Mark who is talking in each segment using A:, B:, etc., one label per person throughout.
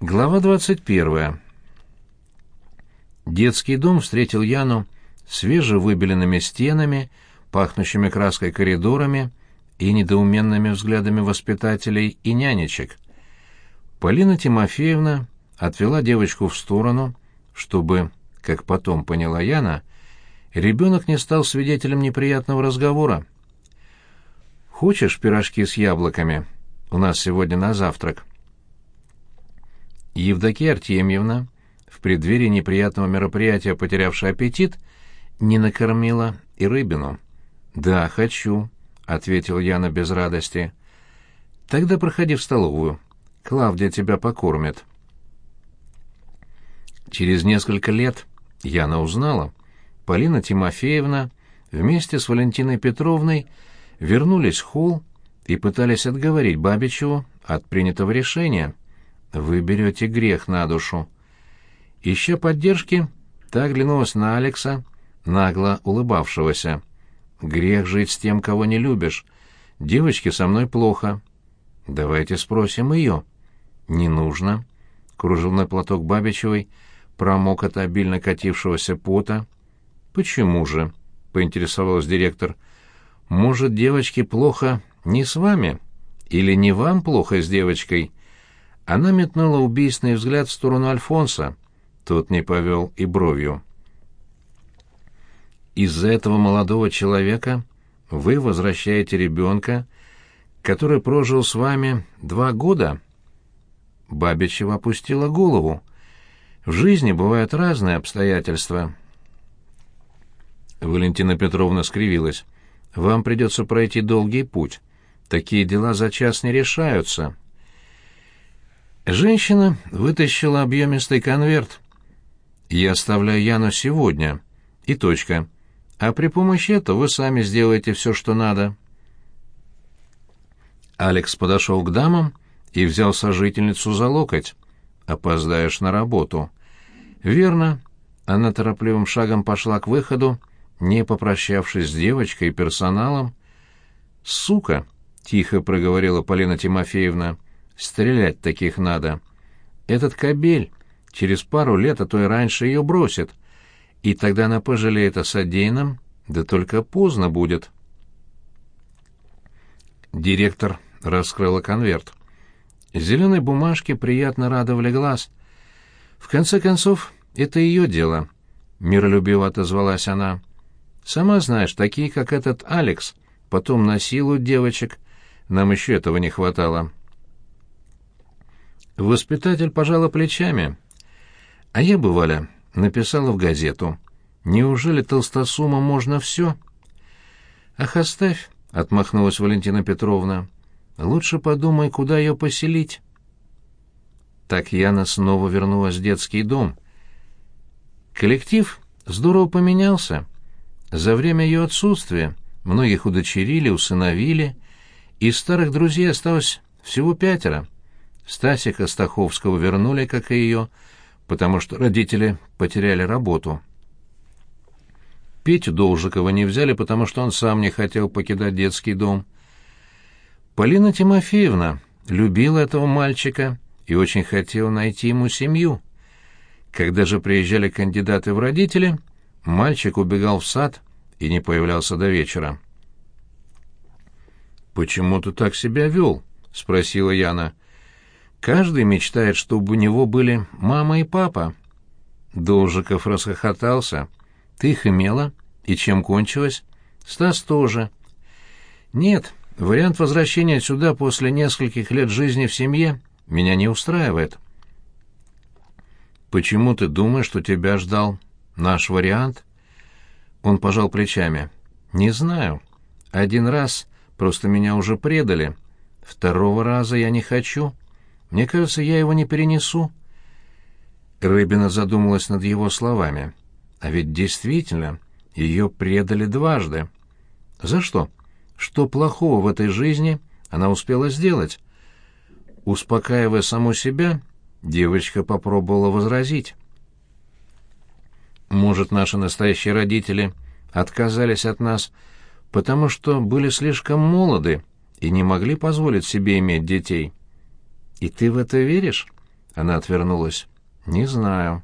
A: Глава 21. Детский дом встретил Яну свежевыбеленными стенами, пахнущими краской коридорами и недоуменными взглядами воспитателей и нянечек. Полина Тимофеевна отвела девочку в сторону, чтобы, как потом поняла Яна, ребенок не стал свидетелем неприятного разговора. «Хочешь пирожки с яблоками? У нас сегодня на завтрак». Евдокия Артемьевна, в преддверии неприятного мероприятия, потерявшая аппетит, не накормила и рыбину. «Да, хочу», — ответил Яна без радости. «Тогда проходи в столовую. Клавдия тебя покормит». Через несколько лет Яна узнала. Полина Тимофеевна вместе с Валентиной Петровной вернулись в холл и пытались отговорить Бабичеву от принятого решения — вы берете грех на душу. Ища поддержки, так глянулась на Алекса, нагло улыбавшегося. Грех жить с тем, кого не любишь. Девочке со мной плохо. Давайте спросим ее. Не нужно. Кружевной платок Бабичевой промок от обильно катившегося пота. Почему же? поинтересовалась директор. Может, девочке плохо не с вами? Или не вам плохо с девочкой? Она метнула убийственный взгляд в сторону Альфонса. Тот не повел и бровью. «Из-за этого молодого человека вы возвращаете ребенка, который прожил с вами два года?» Бабичева опустила голову. «В жизни бывают разные обстоятельства». Валентина Петровна скривилась. «Вам придется пройти долгий путь. Такие дела за час не решаются». Женщина вытащила объемистый конверт. «Я оставляю Яну сегодня. И точка. А при помощи этого вы сами сделаете все, что надо». Алекс подошел к дамам и взял сожительницу за локоть. «Опоздаешь на работу». «Верно». Она торопливым шагом пошла к выходу, не попрощавшись с девочкой и персоналом. «Сука!» — тихо проговорила Полина Тимофеевна. Стрелять таких надо. Этот кобель через пару лет, а то и раньше ее бросит. И тогда она пожалеет о содеянном, да только поздно будет. Директор раскрыла конверт. Зеленые бумажки приятно радовали глаз. В конце концов, это ее дело. Миролюбиво отозвалась она. Сама знаешь, такие, как этот Алекс, потом насилуют девочек. Нам еще этого не хватало. Воспитатель пожала плечами. А я, бывали, написала в газету. Неужели толстосумам можно все? Ах, оставь, — отмахнулась Валентина Петровна. Лучше подумай, куда ее поселить. Так Яна снова вернулась в детский дом. Коллектив здорово поменялся. За время ее отсутствия многих удочерили, усыновили, из старых друзей осталось всего пятеро — Стасика Стаховского вернули, как и ее, потому что родители потеряли работу. Петю Должикова не взяли, потому что он сам не хотел покидать детский дом. Полина Тимофеевна любила этого мальчика и очень хотела найти ему семью. Когда же приезжали кандидаты в родители, мальчик убегал в сад и не появлялся до вечера. «Почему ты так себя вел?» — спросила Яна. Каждый мечтает, чтобы у него были мама и папа. Должиков расхохотался. Ты их имела? И чем кончилось? Стас тоже. Нет, вариант возвращения сюда после нескольких лет жизни в семье меня не устраивает. Почему ты думаешь, что тебя ждал наш вариант? Он пожал плечами. Не знаю. Один раз просто меня уже предали. Второго раза я не хочу. Мне кажется, я его не перенесу. Рыбина задумалась над его словами. А ведь действительно, ее предали дважды. За что? Что плохого в этой жизни она успела сделать? Успокаивая саму себя, девочка попробовала возразить. Может, наши настоящие родители отказались от нас, потому что были слишком молоды и не могли позволить себе иметь детей. «И ты в это веришь?» Она отвернулась. «Не знаю».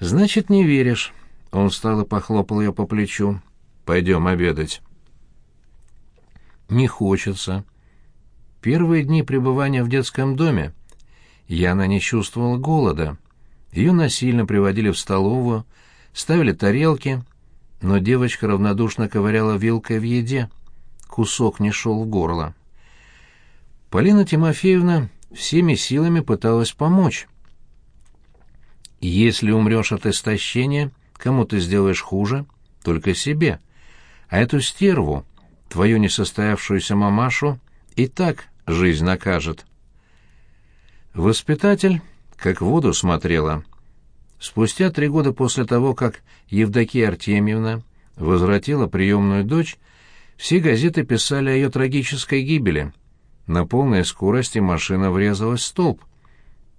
A: «Значит, не веришь». Он встал и похлопал ее по плечу. «Пойдем обедать». «Не хочется». Первые дни пребывания в детском доме Яна не чувствовала голода. Ее насильно приводили в столовую, ставили тарелки, но девочка равнодушно ковыряла вилкой в еде. Кусок не шел в горло. Полина Тимофеевна всеми силами пыталась помочь. Если умрешь от истощения, кому ты сделаешь хуже? Только себе. А эту стерву, твою несостоявшуюся мамашу, и так жизнь накажет. Воспитатель как в воду смотрела. Спустя три года после того, как Евдокия Артемьевна возвратила приемную дочь, все газеты писали о ее трагической гибели. На полной скорости машина врезалась в столб.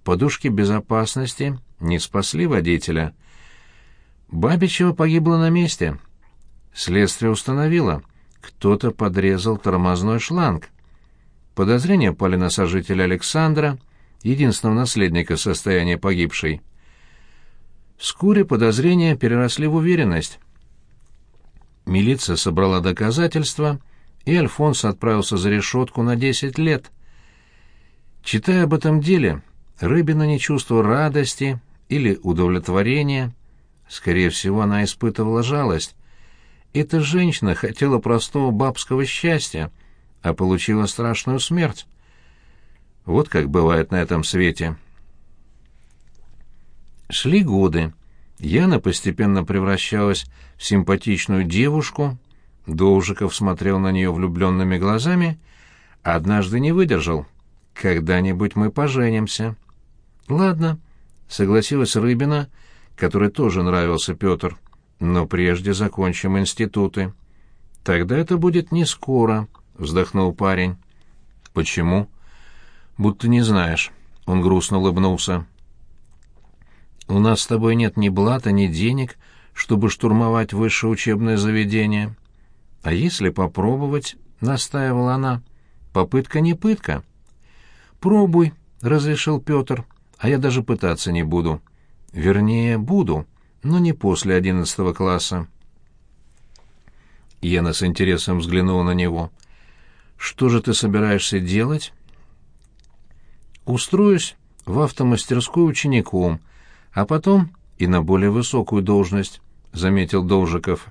A: Подушки безопасности не спасли водителя. Бабичева погибла на месте. Следствие установило, кто-то подрезал тормозной шланг. Подозрения пали на сожителя Александра, единственного наследника состояния погибшей. Вскоре подозрения переросли в уверенность. Милиция собрала доказательства, и Альфонс отправился за решетку на десять лет. Читая об этом деле, Рыбина не чувствовала радости или удовлетворения. Скорее всего, она испытывала жалость. Эта женщина хотела простого бабского счастья, а получила страшную смерть. Вот как бывает на этом свете. Шли годы. Яна постепенно превращалась в симпатичную девушку. Должиков смотрел на нее влюбленными глазами, однажды не выдержал. «Когда-нибудь мы поженимся». «Ладно», — согласилась Рыбина, которой тоже нравился Петр. «Но прежде закончим институты». «Тогда это будет не скоро», — вздохнул парень. «Почему?» «Будто не знаешь». Он грустно улыбнулся. У нас с тобой нет ни блата, ни денег, чтобы штурмовать высшее учебное заведение. А если попробовать, — настаивала она, — попытка не пытка. Пробуй, — разрешил Петр, — а я даже пытаться не буду. Вернее, буду, но не после одиннадцатого класса. Яна с интересом взглянула на него. «Что же ты собираешься делать?» «Устроюсь в автомастерскую учеником», а потом и на более высокую должность, заметил Должиков.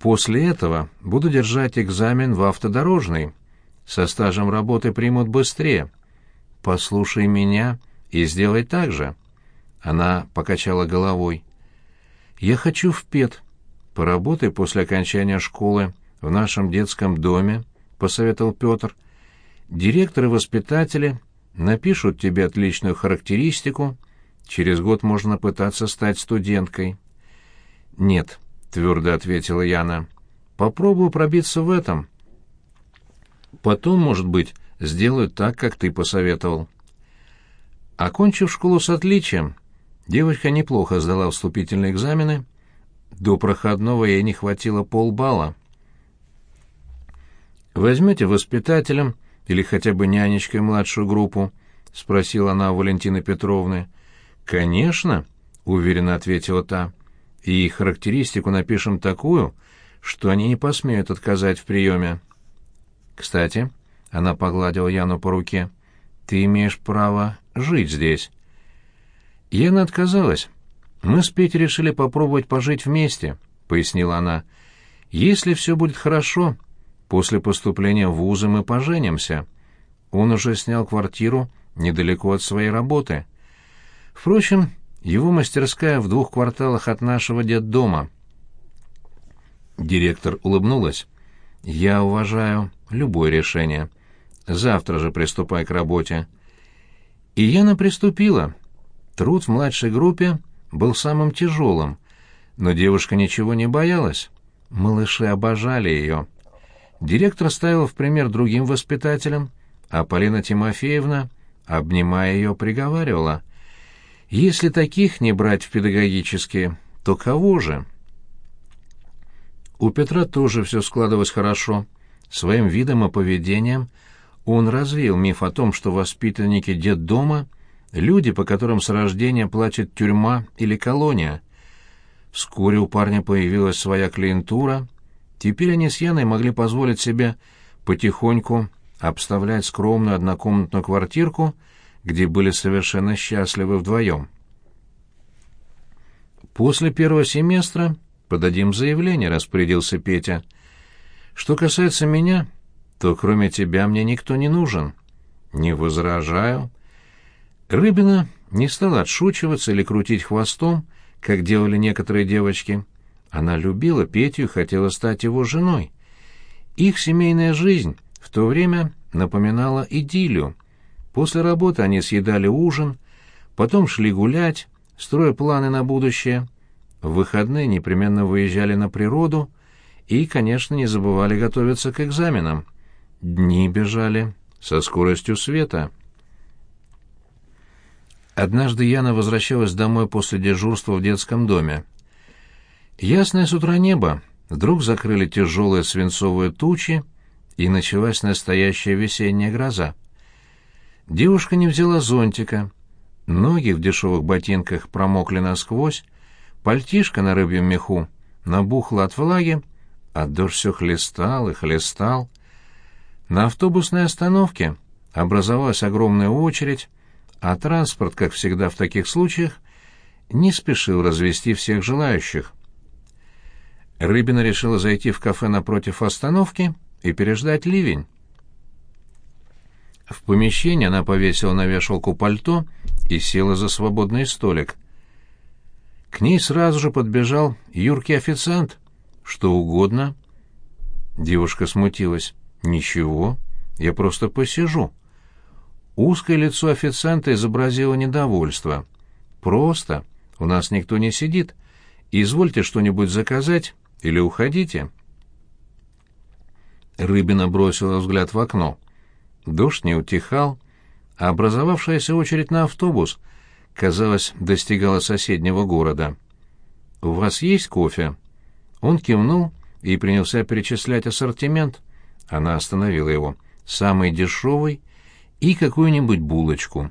A: После этого буду держать экзамен в автодорожный. Со стажем работы примут быстрее. Послушай меня и сделай так же. Она покачала головой. Я хочу в ПЕТ. Поработай после окончания школы в нашем детском доме, посоветовал Петр. Директоры воспитатели напишут тебе отличную характеристику, Через год можно пытаться стать студенткой. Нет, твердо ответила Яна. Попробую пробиться в этом. Потом, может быть, сделаю так, как ты посоветовал. Окончив школу с отличием, девочка неплохо сдала вступительные экзамены. До проходного ей не хватило полбалла. Возьмете воспитателем или хотя бы нянечкой младшую группу? — спросила она у Валентины Петровны. «Конечно», — уверенно ответила та. «И характеристику напишем такую, что они не посмеют отказать в приеме». «Кстати», — она погладила Яну по руке, — «ты имеешь право жить здесь». Яна отказалась. «Мы с Петей решили попробовать пожить вместе», — пояснила она. «Если все будет хорошо, после поступления в вузы мы поженимся». Он уже снял квартиру недалеко от своей работы. Впрочем, его мастерская в двух кварталах от нашего детдома. Директор улыбнулась. «Я уважаю любое решение. Завтра же приступай к работе». И Яна приступила. Труд в младшей группе был самым тяжелым, но девушка ничего не боялась. Малыши обожали ее. Директор ставил в пример другим воспитателям, а Полина Тимофеевна, обнимая ее, приговаривала — если таких не брать в педагогические, то кого же? У Петра тоже все складывалось хорошо. Своим видом и поведением он развеял миф о том, что воспитанники детдома люди, по которым с рождения плачет тюрьма или колония. Вскоре у парня появилась своя клиентура. Теперь они с Яной могли позволить себе потихоньку обставлять скромную однокомнатную квартирку, где были совершенно счастливы вдвоем. «После первого семестра подадим заявление», — распорядился Петя. «Что касается меня, то кроме тебя мне никто не нужен». «Не возражаю». Рыбина не стала отшучиваться или крутить хвостом, как делали некоторые девочки. Она любила Петю и хотела стать его женой. Их семейная жизнь в то время напоминала идиллию. После работы они съедали ужин, потом шли гулять, строя планы на будущее. В выходные непременно выезжали на природу и, конечно, не забывали готовиться к экзаменам. Дни бежали со скоростью света. Однажды Яна возвращалась домой после дежурства в детском доме. Ясное с утра небо вдруг закрыли тяжелые свинцовые тучи, и началась настоящая весенняя гроза. Девушка не взяла зонтика. Ноги в дешевых ботинках промокли насквозь, пальтишка на рыбьем меху набухла от влаги, а дождь все хлестал и хлестал. На автобусной остановке образовалась огромная очередь, а транспорт, как всегда в таких случаях, не спешил развести всех желающих. Рыбина решила зайти в кафе напротив остановки и переждать ливень. В помещении она повесила на вешалку пальто и села за свободный столик. К ней сразу же подбежал юркий официант. «Что угодно?» Девушка смутилась. «Ничего, я просто посижу». Узкое лицо официанта изобразило недовольство. «Просто. У нас никто не сидит. Извольте что-нибудь заказать или уходите». Рыбина бросила взгляд в окно. Дождь не утихал, а образовавшаяся очередь на автобус, казалось, достигала соседнего города. «У вас есть кофе?» Он кивнул и принялся перечислять ассортимент. Она остановила его. «Самый дешевый и какую-нибудь булочку».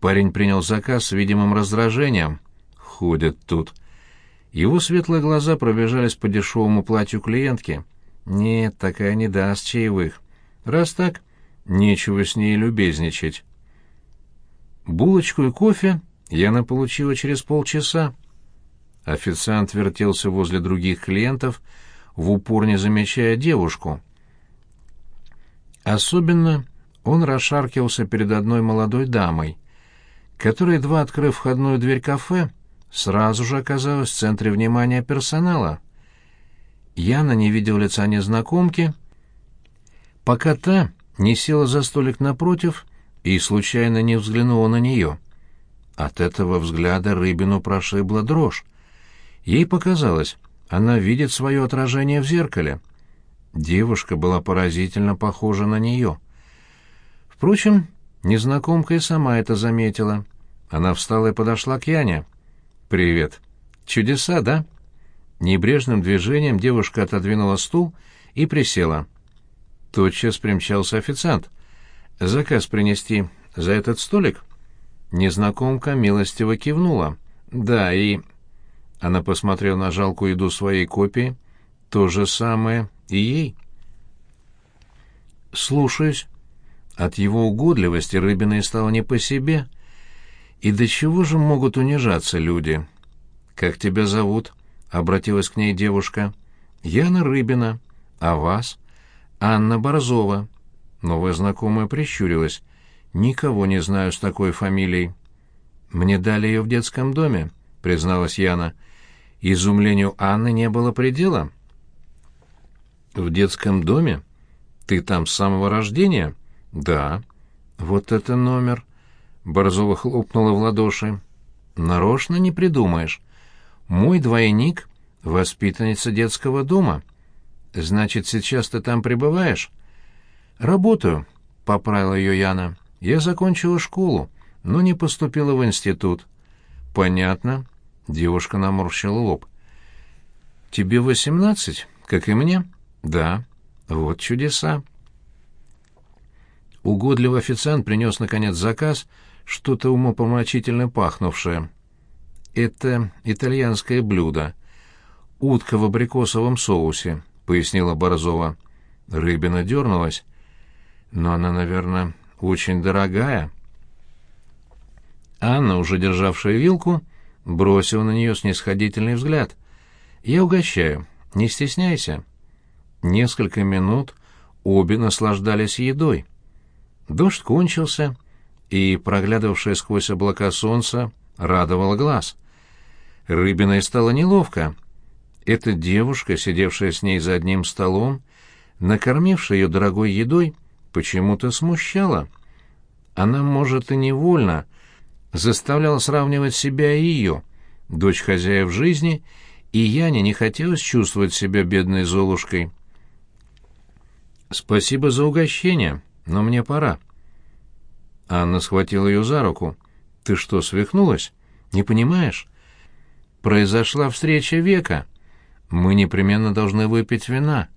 A: Парень принял заказ с видимым раздражением. «Ходят тут». Его светлые глаза пробежались по дешевому платью клиентки. «Нет, такая не даст чаевых. Раз так, нечего с ней любезничать». Булочку и кофе Яна получила через полчаса. Официант вертелся возле других клиентов, в упор не замечая девушку. Особенно он расшаркивался перед одной молодой дамой, которая, едва открыв входную дверь кафе, сразу же оказалась в центре внимания персонала. Яна не видел лица незнакомки, пока та не села за столик напротив и случайно не взглянула на нее. От этого взгляда Рыбину прошибла дрожь. Ей показалось, она видит свое отражение в зеркале. Девушка была поразительно похожа на нее. Впрочем, незнакомка и сама это заметила. Она встала и подошла к Яне. «Привет. Чудеса, да?» Небрежным движением девушка отодвинула стул и присела. Тотчас примчался официант. «Заказ принести за этот столик?» Незнакомка милостиво кивнула. «Да, и...» Она посмотрела на жалкую еду своей копии. «То же самое и ей». «Слушаюсь». От его угодливости Рыбиной стало не по себе. «И до чего же могут унижаться люди?» «Как тебя зовут?» — обратилась к ней девушка. «Яна Рыбина. А вас?» «Анна Борзова». Новая знакомая прищурилась. «Никого не знаю с такой фамилией». «Мне дали ее в детском доме», — призналась Яна. Изумлению Анны не было предела. «В детском доме? Ты там с самого рождения?» «Да». «Вот это номер!» — Борзова хлопнула в ладоши. «Нарочно не придумаешь. Мой двойник — воспитанница детского дома. Значит, сейчас ты там пребываешь? Работаю, — поправила ее Яна. Я закончила школу, но не поступила в институт. Понятно. Девушка наморщила лоб. Тебе восемнадцать, как и мне? Да. Вот чудеса. Угодливый официант принес, наконец, заказ, что-то умопомрачительно пахнувшее. «Это итальянское блюдо. Утка в абрикосовом соусе», — пояснила Борзова. Рыбина дернулась. «Но она, наверное, очень дорогая». Анна, уже державшая вилку, бросила на нее снисходительный взгляд. «Я угощаю. Не стесняйся». Несколько минут обе наслаждались едой. Дождь кончился, и, проглядывавшее сквозь облака солнца, радовало глаз. Рыбиной стало неловко. Эта девушка, сидевшая с ней за одним столом, накормившая ее дорогой едой, почему-то смущала. Она, может, и невольно заставляла сравнивать себя и ее, дочь хозяев жизни, и Яне не хотелось чувствовать себя бедной Золушкой. «Спасибо за угощение, но мне пора». Анна схватила ее за руку. «Ты что, свихнулась? Не понимаешь? Произошла встреча века. Мы непременно должны выпить вина».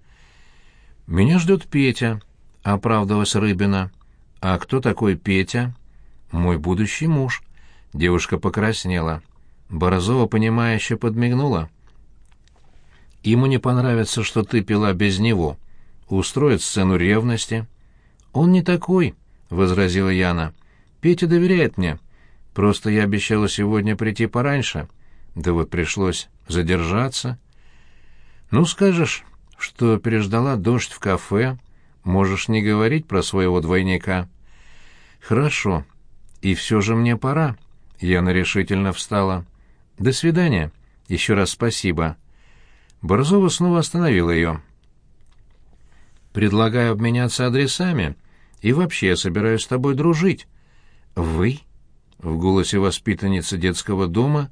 A: «Меня ждет Петя», — оправдалась Рыбина. «А кто такой Петя?» «Мой будущий муж». Девушка покраснела. Борозова, понимающе подмигнула. «Ему не понравится, что ты пила без него. Устроит сцену ревности». «Он не такой», — возразила Яна. «Петя доверяет мне. Просто я обещала сегодня прийти пораньше. Да вот пришлось задержаться». «Ну, скажешь, что переждала дождь в кафе, можешь не говорить про своего двойника». «Хорошо. И все же мне пора». Яна решительно встала. «До свидания. Еще раз спасибо». Борзова снова остановила ее. «Предлагаю обменяться адресами, и вообще я собираюсь с тобой дружить». «Вы?» В голосе воспитанницы детского дома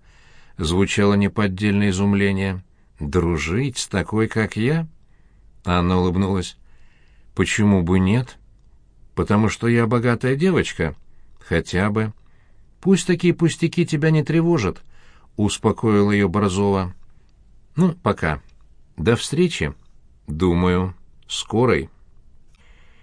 A: звучало неподдельное изумление. «Дружить с такой, как я?» Анна улыбнулась. «Почему бы нет?» «Потому что я богатая девочка. Хотя бы. Пусть такие пустяки тебя не тревожат», — успокоила ее Борзова. «Ну, пока. До встречи. Думаю, скорой».